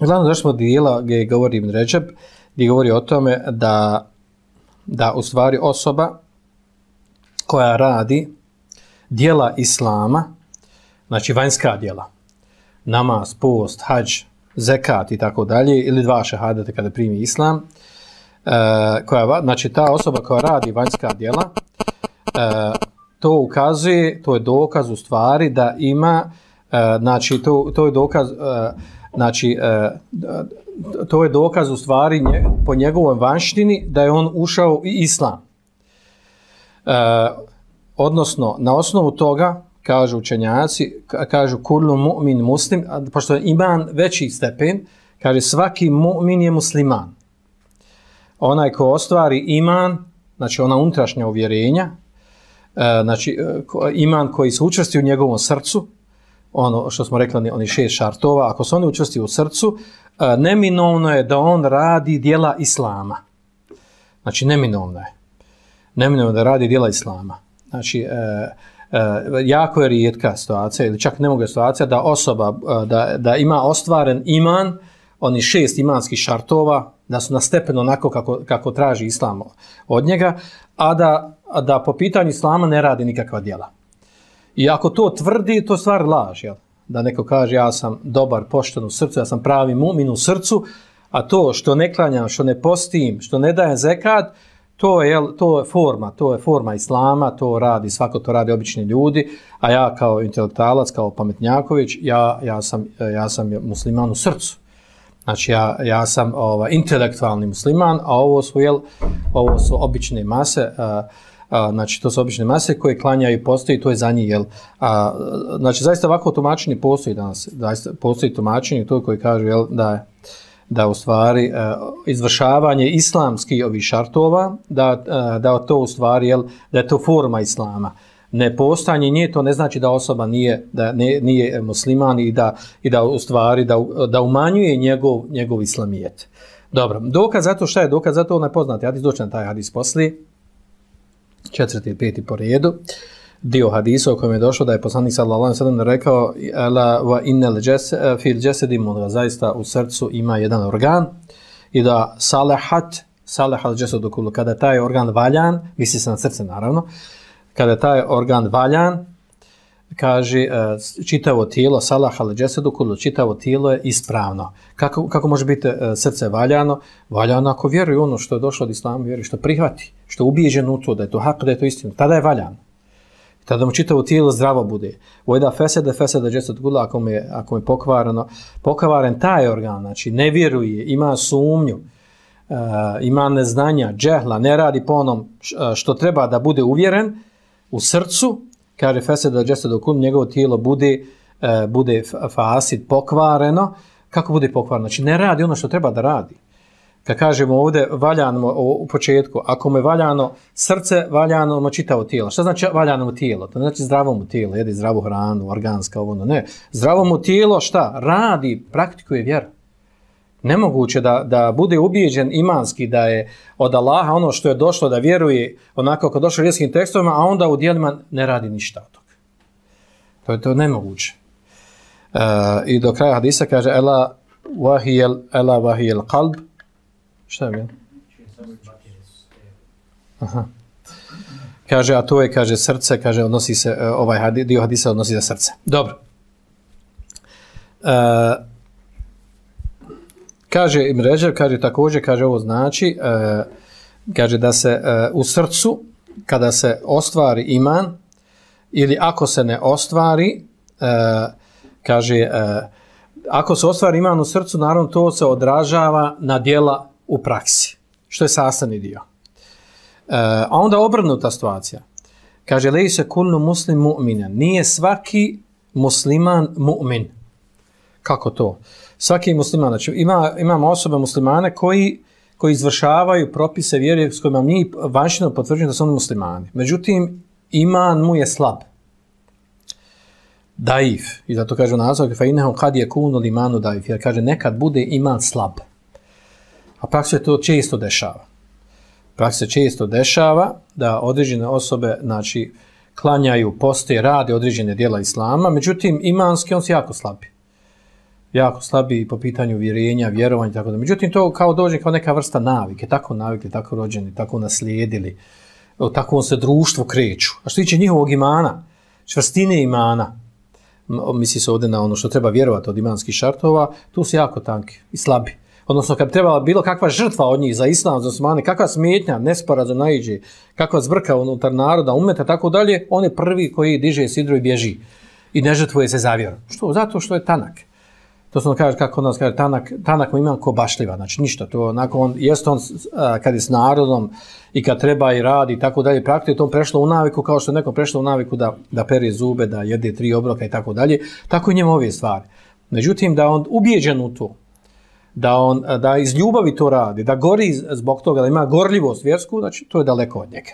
Uglavnom, došli smo dijela gdje govori Ibn Ređeb, gdje govori o tome da, da u stvari osoba koja radi dijela Islama, znači vanjska dijela, namaz, post, hađ, zekat i tako dalje, ili dva šehadete kada primi Islam, uh, koja, znači ta osoba koja radi vanjska dijela, uh, to ukazuje, to je dokaz u stvari da ima, e, znači to, to je dokaz, e, znači e, to je dokaz u stvari nje, po njegovoj vanštini da je on ušao i islam. E, odnosno, na osnovu toga, kažu učenjaci, kažu kullu mu'min muslim, pošto je iman veći stepen, kaže svaki mu'min je musliman. Onaj ko ostvari iman, znači ona unutrašnja uvjerenja, E, znači e, iman koji se učvrsti u njegovom srcu, ono što smo rekli, oni šest šartova, ako se oni učesti u srcu, e, neminovno je da on radi dijela Islama. Znači, neminovno je. Neminovno je da radi dijela Islama. Znači, e, e, jako je rijetka situacija, ili čak nemoga situacija, da osoba, da, da ima ostvaren iman, oni šest imanskih šartova, da su na stepen onako kako, kako traži Islam od njega, a da, a da po pitanju Islama ne radi nikakva djela. I ako to tvrdi, to stvar laž, jel? da neko kaže ja sam dobar, pošten u srcu, ja sam pravi mumin u srcu, a to što ne klanjam, što ne postim, što ne dajem zekat, to je, to je forma, to je forma Islama, to radi, svako to radi obični ljudi, a ja kao intelektualac, kao pametnjaković, ja, ja, sam, ja sam musliman u srcu. Znači, ja, ja sam ova, intelektualni musliman, a ovo su, jel, ovo su obične mase, uh, a, znači, to su obične mase koje klanjaju i postoji, to je za njih, jel. A, znači, zaista ovako tumačenje postoji danas, zaista postoji tumačenje to koji kaže, jel, da je da u stvari e, izvršavanje islamskih ovih šartova, da, e, da to u stvari, jel, da je to forma islama ne postanje nje to ne znači da osoba nije da ne, nije musliman i da i da u stvari da da umanjuje njegov njegov islamijet. Dobro, dokaz zato šta je dokaz zato onaj poznati hadis doći na taj hadis posli četvrti i peti po redu. Dio hadisa u kojem je došlo da je poslanik sallallahu alejhi ve sellem rekao la wa innal jas eh, fil jasadi mudra zaista u srcu ima jedan organ i da salahat salahal jasadu kullu kada taj organ valjan misli se na srce naravno kada taj organ valjan, kaže e, čitavo tijelo, salah al džesedu kullu, čitavo tijelo je ispravno. Kako, kako može biti e, srce valjano? Valjano ako vjeruje ono što je došlo od islama, vjeruje što prihvati, što je ubijeđen u to, da je to hak, da je to istina. Tada je valjano. Tada mu čitavo tijelo zdravo bude. Vojda fesede, fesede džesedu kullu, ako mu je, ako je pokvareno, pokvaren taj organ, znači ne vjeruje, ima sumnju, uh, ima neznanja, džehla, ne radi po onom što treba da bude uvjeren, u srcu, kaže Fesed da džeste dok njegovo tijelo bude, e, bude fasid pokvareno, kako bude pokvareno? Znači ne radi ono što treba da radi. Kad kažemo ovdje valjano u početku, ako mu je valjano srce, valjano mu čitavo tijelo. Šta znači valjano mu tijelo? To znači zdravo mu tijelo, jedi zdravu hranu, organska, ovo, ono, ne. Zdravo mu tijelo šta? Radi, praktikuje vjeru nemoguće da, da bude ubijeđen imanski da je od Allaha ono što je došlo da vjeruje onako kako došlo rijetskim tekstovima, a onda u dijelima ne radi ništa od toga. To je to nemoguće. E, I do kraja hadisa kaže Ela vahijel, ela vahijel kalb. Šta je bilo? Aha. Kaže, a to je, kaže, srce, kaže, odnosi se, e, ovaj hadis, dio hadisa odnosi za srce. Dobro. E, Kaže im Ređev, kaže također, kaže ovo znači, e, kaže da se e, u srcu, kada se ostvari iman, ili ako se ne ostvari, e, kaže, e, ako se ostvari iman u srcu, naravno to se odražava na dijela u praksi, što je sastavni dio. E, a onda obrnuta situacija. Kaže, leji se kulnu muslim mu'mina. Nije svaki musliman mu'min. Kako to? svaki musliman, znači ima, imamo osobe muslimane koji, koji izvršavaju propise vjere s kojima mi vanštino potvrđujemo da su oni muslimani. Međutim, iman mu je slab. Daif. I zato kaže nazvak, fa inahum kad je kuno li imanu daif. Jer kaže, nekad bude iman slab. A praksu se to često dešava. Praksu se često dešava da određene osobe, znači, klanjaju, poste, rade određene dijela islama, međutim, imanski on se jako slabi jako slabi po pitanju vjerenja, vjerovanja, tako da. Međutim, to kao dođe kao neka vrsta navike, tako navike, tako rođeni, tako naslijedili, tako on se društvo kreću. A što tiče njihovog imana, čvrstine imana, misli se ovdje na ono što treba vjerovati od imanskih šartova, tu su jako tanki i slabi. Odnosno, kad bi trebala bilo kakva žrtva od njih za islam, za osmane, kakva smetnja, nesporazum naiđe, kakva zbrka unutar naroda, umeta, tako dalje, on je prvi koji diže sidru i bježi i ne žrtvuje se za vjeru. Što? Zato što je tanak. To se on kaže, kako nas kaže, tanak, tanak mu imam ko bašljiva, znači ništa. To onako, on, jest on, a, kad je s narodom i kad treba i radi i tako dalje, praktično to prešlo u naviku, kao što je nekom prešlo u naviku da, da pere zube, da jede tri obroka i tako dalje, tako i njemu ove stvari. Međutim, da on ubijeđen u to, da on da iz ljubavi to radi, da gori zbog toga, da ima gorljivost vjersku, znači to je daleko od njega.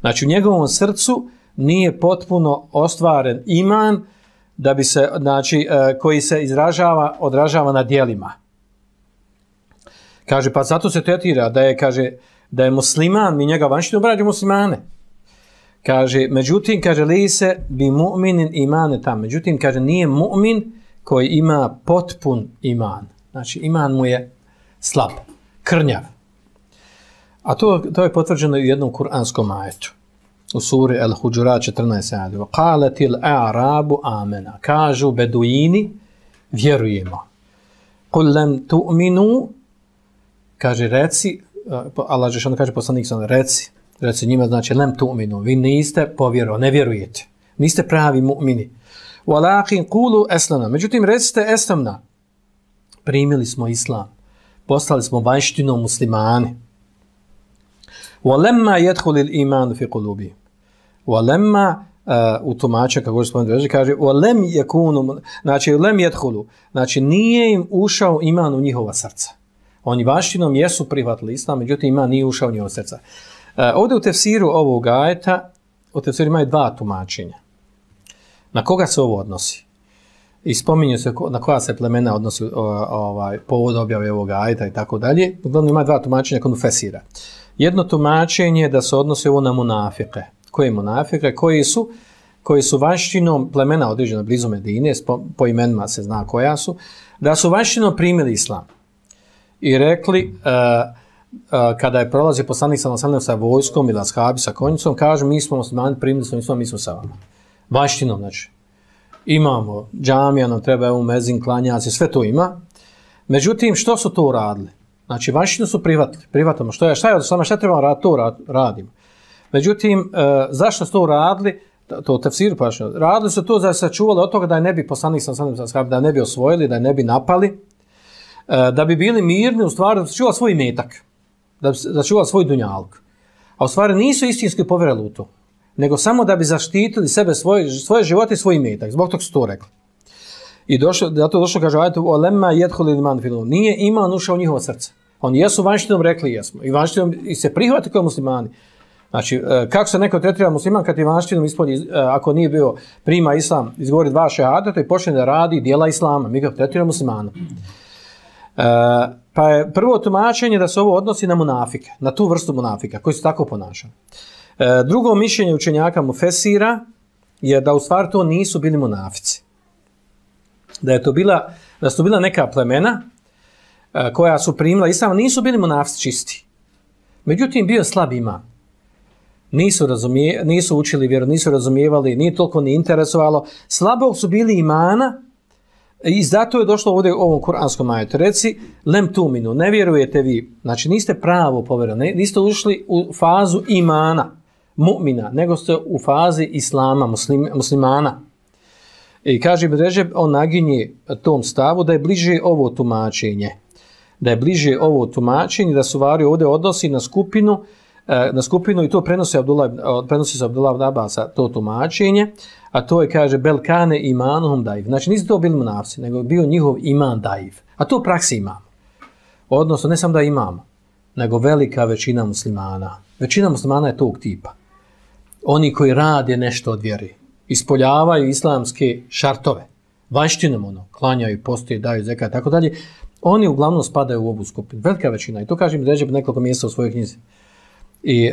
Znači u njegovom srcu nije potpuno ostvaren iman, da bi se znači e, koji se izražava odražava na djelima. Kaže pa zato se tetira da je kaže da je musliman mi njega vanštino obrađuje muslimane. Kaže međutim kaže li se bi mu'minin imane tam. Međutim kaže nije mu'min koji ima potpun iman. Znači iman mu je slab, krnjav. A to, to je potvrđeno u jednom kuranskom ajetu u suri Al-Huđura 14. ajde. Kaletil a'rabu amena. Kažu beduini, vjerujemo. Kul lam tu'minu, kaže reci, eh, Allah že kaže poslanik sam, reci, reci njima znači lem tu'minu, vi niste povjero, ne vjerujete. Niste pravi mu'mini. Walakin kulu eslana. Međutim, recite eslamna. Primili smo islam. Postali smo vanjštinom muslimani. Walemma yadkhulul iman fi qulubihim Walemma uh, u tumača, kako je spomenuti reži, kaže Walem je znači Walem jedhulu. znači nije im ušao iman u njihova srca. Oni vaštinom jesu prihvatili islam, međutim iman nije ušao u njihova srca. Uh, ovdje u tefsiru ovog ajeta, u tefsiru imaju dva tumačenja. Na koga se ovo odnosi? I spominju se na koja se plemena odnosi ovaj, povod objave ovog ajeta i tako dalje. Uglavnom ima dva tumačenja kod Fesira. Jedno tumačenje je da se odnosi ovo na munafike koje monafike, koji su koji su vanštinom plemena određena blizu Medine, po, po imenima se zna koja su, da su vanštinom primili islam. I rekli, uh, uh, kada je prolazi poslanik sa nasadnjem sa vojskom ili ashabi sa konjicom, kažu, mi smo muslimani, primili smo islam, mi smo sa vama. Vanštinom, znači. Imamo džamija, nam treba evo mezin, klanjaci, sve to ima. Međutim, što su to uradili? Znači, vanštinu su privatili. Privatamo. Što je, šta je od sama, šta trebamo raditi? To radimo. Međutim, uh, zašto su to uradili? To tefsir pašno. Radili su to da se sačuvali od toga da ne bi poslanik sam sam sam da ne bi osvojili, da ne bi napali, uh, da bi bili mirni u stvari da sačuvali svoj metak, da bi sačuvali svoj dunjalk. A u stvari nisu istinski povjerali u to, nego samo da bi zaštitili sebe, svoje, svoje živote i svoj metak. Zbog toga su to rekli. I došlo, zato došlo, kaže, ajte, o lemma jedhuli iman. Nije iman ušao u njihovo srce. Oni jesu vanštinom rekli, jesmo. I vanštinom i se prihvati kao muslimani. Znači, e, kako se neko tretira musliman kad je vanštinom ispolji, e, ako nije bio prima islam, izgovori dva šehadeta i počne da radi dijela islama, mi ga tretira muslimana. E, pa je prvo tumačenje da se ovo odnosi na munafike, na tu vrstu munafika koji su tako ponašali. E, drugo mišljenje učenjaka mu fesira je da u stvari to nisu bili munafici. Da je to bila, da su bila neka plemena e, koja su primila islam, nisu bili munafici čisti. Međutim, bio slab iman nisu, razumije, nisu učili vjeru, nisu razumijevali, nije toliko ni interesovalo. Slabo su bili imana i zato je došlo ovdje u ovom kuranskom majetu. Reci, lem tuminu, ne vjerujete vi, znači niste pravo povjerili, niste ušli u fazu imana, mu'mina, nego ste u fazi islama, muslim, muslimana. I kaže Brežeb, on naginje tom stavu da je bliže ovo tumačenje. Da je bliže ovo tumačenje, da su vari ovdje odnosi na skupinu, uh, E, na skupinu i to prenosi Abdullah prenosi se Abdullah ibn Abbas to tumačenje a to je kaže belkane imanuhum daif. Znači nisu to bili munafsi nego bio njihov iman daif. A to praksi imamo. Odnosno ne samo da imamo nego velika većina muslimana. Većina muslimana je tog tipa. Oni koji rade nešto od vjere ispoljavaju islamske šartove vanštinom ono klanjaju postoje daju zekat tako dalje. Oni uglavnom spadaju u ovu skupinu velika većina. I to kažem ređe nekoliko mjesta u svojoj knjizi. I e,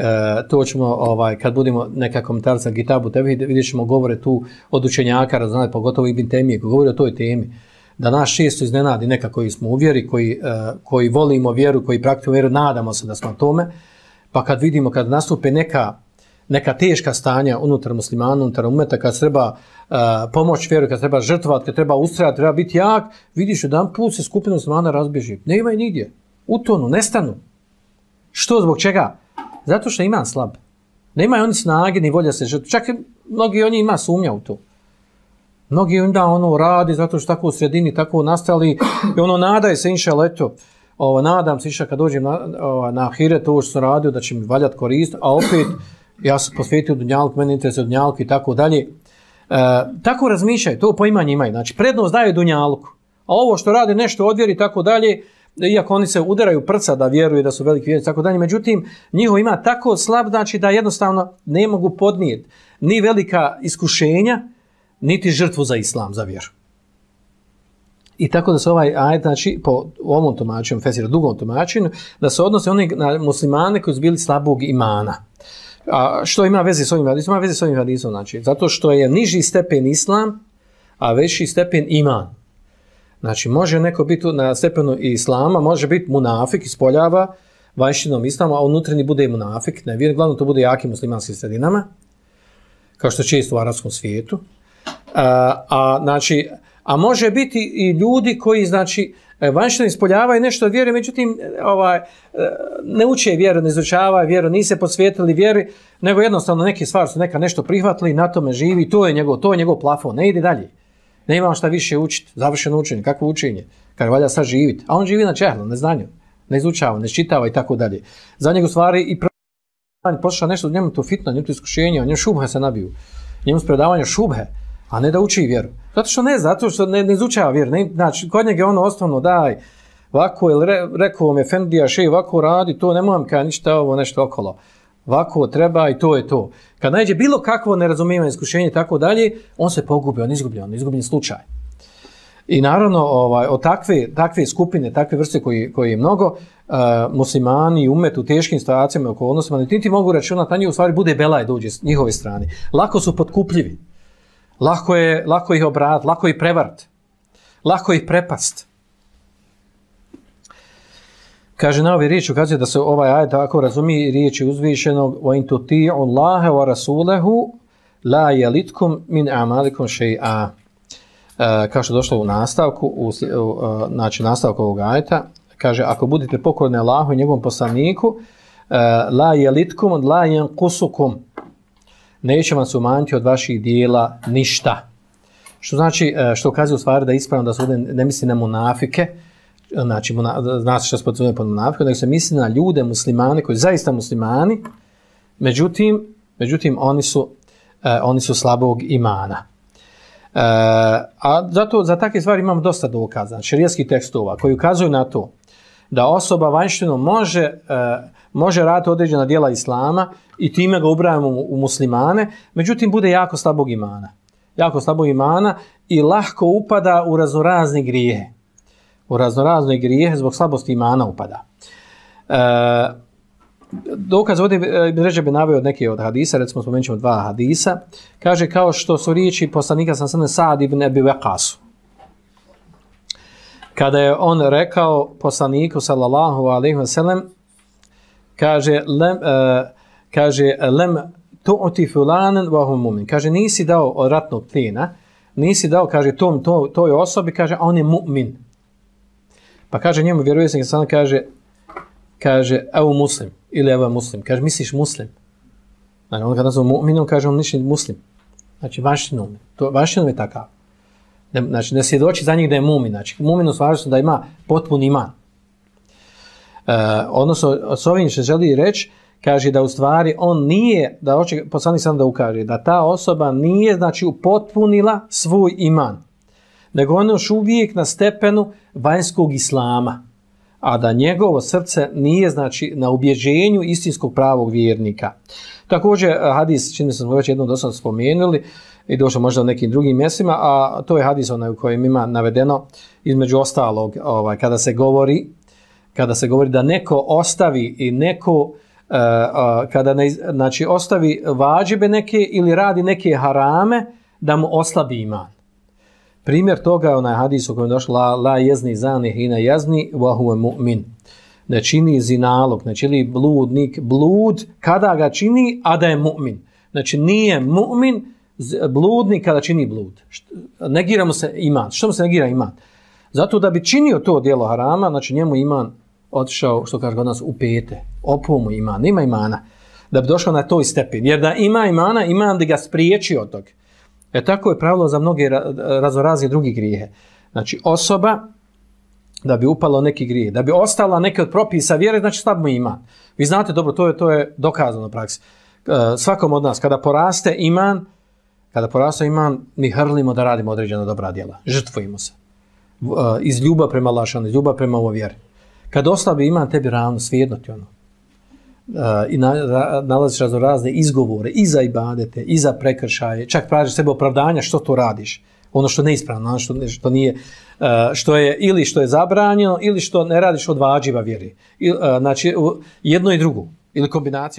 to ćemo, ovaj, kad budemo neka komentarca na Gitabu TV, vidjet ćemo govore tu od učenjaka, raznali, pogotovo Ibn Temije, koji govori o toj temi. da nas često iznenadi neka koji smo u vjeri, koji, e, koji volimo vjeru, koji praktikujemo vjeru, nadamo se da smo tome, pa kad vidimo, kad nastupe neka, neka teška stanja unutar muslimana, unutar umeta, kad treba uh, pomoć vjeru, kad treba žrtvovati, kad treba ustrajati, treba biti jak, vidiš jedan put se skupina muslimana razbježi. Ne imaju nigdje. Utonu, nestanu. Što, zbog čega? Zato što ima slab. Ne oni snage ni volja se žrtvu. Čak i mnogi oni ima sumnja u to. Mnogi onda ono radi zato što tako u sredini tako nastali i ono nadaje se inša leto. Ovo, nadam se inša kad dođem na, ovo, na Ahiret ovo što sam radio da će mi valjati korist, a opet ja sam posvetio Dunjalku, meni interesuje Dunjalku i tako dalje. E, tako razmišljaju, to poimanje imaju. Znači, prednost daju Dunjalku. A ovo što rade nešto odvjeri i tako dalje, iako oni se udaraju prca da vjeruju da su veliki vjernici, tako dalje, međutim, njihov ima tako slab, znači da jednostavno ne mogu podnijeti ni velika iskušenja, niti žrtvu za islam, za vjeru. I tako da se ovaj ajet, znači, po ovom tumačenju, fesira, dugom tumačenju, da se odnose oni na muslimane koji su bili slabog imana. A što ima veze s ovim hadisom? Ima veze s ovim hadisom, znači, zato što je niži stepen islam, a veći stepen iman. Znači, može neko biti na stepenu islama, može biti munafik, ispoljava vanjštinom islama, a unutreni bude i munafik, ne vjer, glavno to bude jaki muslimanskim sredinama, kao što je često u arabskom svijetu. A, a, znači, a može biti i ljudi koji, znači, e, vanštino ispoljavaju nešto od vjere, međutim, e, ovaj, e, ne uče vjeru, ne izučavaju vjeru, nise posvijetili vjeri, nego jednostavno neke stvari su neka nešto prihvatili, na tome živi, to je njegov, to je njegov plafon, ne ide dalje ne imam šta više učiti, završeno učenje, kakvo učenje, kad valja sad živiti. A on živi na čehlu, ne znanju, ne izučava, ne čitava i tako dalje. Za njegu stvari i predavanje posluša nešto, njemu to fitno, njemu to iskušenje, njemu šubhe se nabiju. Njemu spredavanje šubhe, a ne da uči vjeru. Zato što ne, zato što ne, ne izučava vjeru. Ne, znači, kod njega je ono osnovno, daj, ovako, ili re, rekao vam je Fendija še, ovako radi, to ne moram kaj ništa ovo nešto okolo ovako treba i to je to. Kad nađe bilo kakvo nerazumijevanje, iskušenje i tako dalje, on se pogubi, on izgubi, on izgubi slučaj. I naravno, ovaj, od takve, takve skupine, takve vrste koji, koji je mnogo, uh, muslimani umet u teškim situacijama i okolnostima, ne ti mogu računati, na njih u stvari bude belaj dođe s njihove strane. Lako su potkupljivi. Lako, je, lako ih obrat, lako ih prevart. Lako ih prepast. Kaže na ove riječi ukazuje da se ovaj ajet tako razumije riječi uzvišenog wa in tuti'u Allaha wa rasulahu la yalitkum min a'malikum shay'a. E, kao što došlo u nastavku, u, u, e, znači nastavku ovog ajeta, kaže ako budete pokorni Allahu i njegovom poslaniku, e, la yalitkum la yanqusukum. Neće vam se umanjiti od vaših dijela ništa. Što znači, e, što ukazuje u stvari da ispravno da se ne misli na munafike, znači, znači što se podzove pod munafikom, nego se misli na ljude, muslimane, koji zaista muslimani, međutim, međutim oni, su, eh, oni su slabog imana. Eh, a zato za takve stvari imamo dosta dokaza, znači, šerijskih tekstova, koji ukazuju na to da osoba vanjštino može, eh, može raditi određena dijela islama i time ga ubrajamo u, u muslimane, međutim, bude jako slabog imana. Jako slabog imana i lahko upada u razorazne grijehe u raznorazne grijehe zbog slabosti imana upada. E, dokaz ovdje e, Ibn bi navio od neke od hadisa, recimo spomenut ćemo dva hadisa, kaže kao što su riječi poslanika sam sam Sad ibn Abi Waqasu. Kada je on rekao poslaniku sallallahu alaihi wasallam, kaže, lem, uh, kaže, lem to oti fulanen vahum mumin. Kaže, nisi dao od ratnog plijena, nisi dao, kaže, tom, to, toj osobi, kaže, on je mu'min. Pa kaže njemu vjerovjesnik sam kaže kaže evo muslim ili evo muslim. Kaže misliš muslim? Znači on kada nazva mu'minom kaže on misli muslim. Znači vašinom. To vašinom je takav. Ne, znači ne svjedoči za njih da je mu'min. Znači mu'min u da ima potpun iman. E, odnosno s ovim što želi reći kaže da u stvari on nije, da hoće poslanik sam da ukaže, da ta osoba nije znači upotpunila svoj iman nego on još uvijek na stepenu vanjskog islama, a da njegovo srce nije znači na ubježenju istinskog pravog vjernika. Također, eh, hadis, čini se smo već jednom dosta spomenuli, i došao možda u nekim drugim mjestima, a to je hadis onaj u kojem ima navedeno, između ostalog, ovaj, kada se govori, kada se govori da neko ostavi i neko, eh, eh, kada ne, znači, ostavi vađibe neke ili radi neke harame, da mu oslabi iman Primjer toga je onaj hadis u kojem došla došlo la, la jezni zani hina jezni wa huwa mu'min. Ne čini zinalog, ne čini bludnik, blud kada ga čini, a da je mu'min. Znači nije mu'min, bludnik kada čini blud. Negiramo se iman. Što mu se negira iman? Zato da bi činio to dijelo harama, znači njemu iman otišao, što kaže kod nas, u pete. Opuo mu iman. Nima imana. Da bi došao na toj stepen. Jer da ima imana, iman da ga spriječi od toga. E tako je pravilo za mnoge razorazi drugi grijehe. Znači osoba da bi upala neki grije, da bi ostala neke od propisa vjere, znači slab mu iman. Vi znate dobro, to je to je dokazano praksi. E, svakom od nas, kada poraste iman, kada poraste iman, mi hrlimo da radimo određena dobra djela. Žrtvujemo se. E, iz ljubav prema lašanu, iz ljubav prema ovo vjeri. Kad oslabi iman, tebi ravno, svijedno ti ono. I na, ra, nalaziš razno razne izgovore i za ibadete, i za prekršaje, čak praviš sebe opravdanja što to radiš, ono što ne ispravno, ono što, što nije, uh, što je ili što je zabranjeno, ili što ne radiš od vađiva vjeri. I, uh, znači, jedno i drugo, ili kombinacija.